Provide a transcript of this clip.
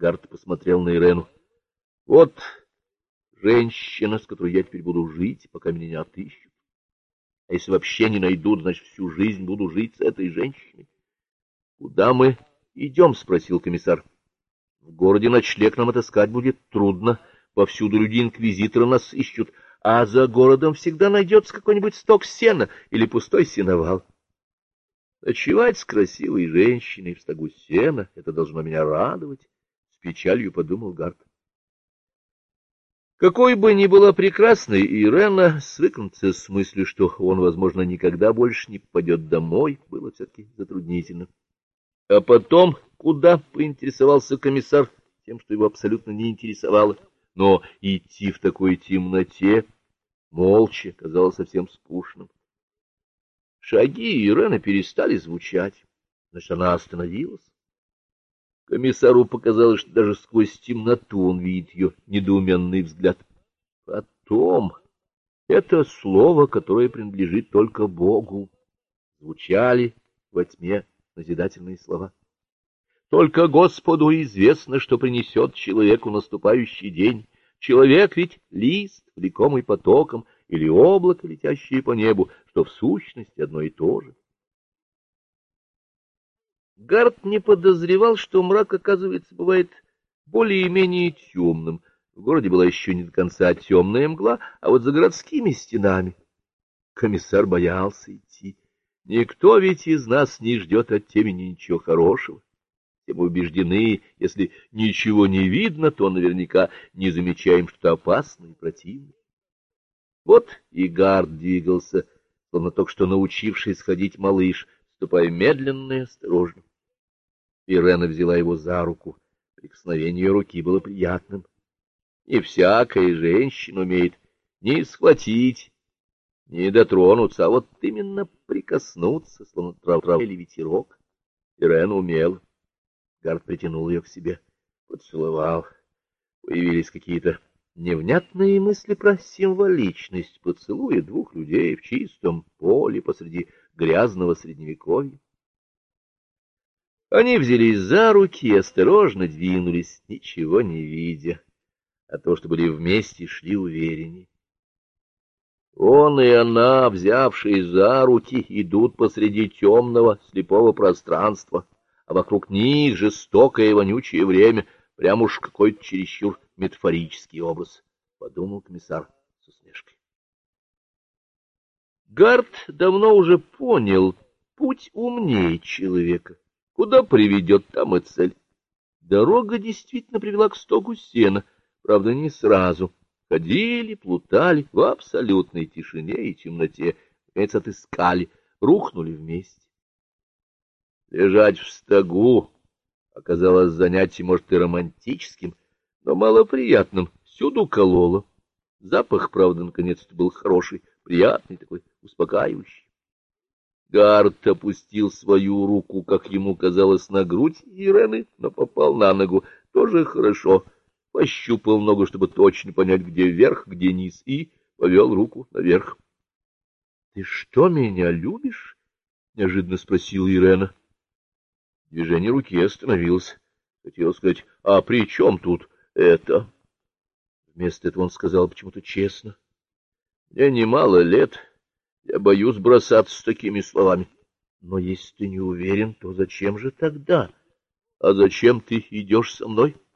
Гард посмотрел на Ирену. — Вот женщина, с которой я теперь буду жить, пока меня не отыщут. А если вообще не найдут, значит, всю жизнь буду жить с этой женщиной. — Куда мы идем? — спросил комиссар. — В городе ночлег нам отыскать будет трудно. Повсюду люди инквизитора нас ищут, а за городом всегда найдется какой-нибудь сток сена или пустой сеновал. Ночевать с красивой женщиной в стогу сена — это должно меня радовать печалью подумал Гард. Какой бы ни была прекрасной Ирена, свыкнуться с мыслью, что он, возможно, никогда больше не попадет домой, было все-таки затруднительно. А потом, куда поинтересовался комиссар тем, что его абсолютно не интересовало, но идти в такой темноте, молча, казалось совсем скучным. Шаги Ирены перестали звучать, значит, она остановилась. Комиссару показалось, что даже сквозь темноту он видит ее недоуменный взгляд. Потом это слово, которое принадлежит только Богу, звучали во тьме назидательные слова. Только Господу известно, что принесет человеку наступающий день. Человек ведь лист, влекомый потоком, или облако, летящее по небу, что в сущности одно и то же. Гард не подозревал, что мрак, оказывается, бывает более-менее темным. В городе была еще не до конца темная мгла, а вот за городскими стенами. Комиссар боялся идти. Никто ведь из нас не ждет от темени ничего хорошего. Все мы убеждены, если ничего не видно, то наверняка не замечаем что-то опасное и противное. Вот и Гард двигался, словно только что научивший сходить малыш, ступая медленно и осторожно. Ирена взяла его за руку. Прикосновение руки было приятным. И всякая женщина умеет не схватить, не дотронуться, а вот именно прикоснуться, словно трав или ветерок. Ирена умела. Гард притянул ее к себе, поцеловал. Появились какие-то невнятные мысли про символичность поцелуя двух людей в чистом поле посреди грязного средневековья. Они взялись за руки и осторожно двинулись, ничего не видя, а то, что были вместе, шли увереннее. Он и она, взявшие за руки, идут посреди темного слепого пространства, а вокруг них жестокое и вонючее время, прям уж какой-то чересчур метафорический образ, — подумал комиссар с усмешкой. Гард давно уже понял, путь умнее человека. Куда приведет, там и цель. Дорога действительно привела к стоку сена, правда, не сразу. Ходили, плутали в абсолютной тишине и темноте, наконец отыскали, рухнули вместе. Лежать в стогу оказалось занятием, может, и романтическим, но малоприятным, всюду кололо. Запах, правда, наконец-то был хороший, приятный такой, успокаивающий. Гард опустил свою руку, как ему казалось, на грудь Ирены, но попал на ногу. Тоже хорошо. Пощупал ногу, чтобы точно понять, где вверх, где низ, и повел руку наверх. — Ты что, меня любишь? — неожиданно спросила Ирена. Движение руки остановилось. Хотел сказать, а при чем тут это? Вместо этого он сказал почему-то честно. — Мне немало лет. Я боюсь бросаться с такими словами. Но если ты не уверен, то зачем же тогда? А зачем ты идешь со мной? —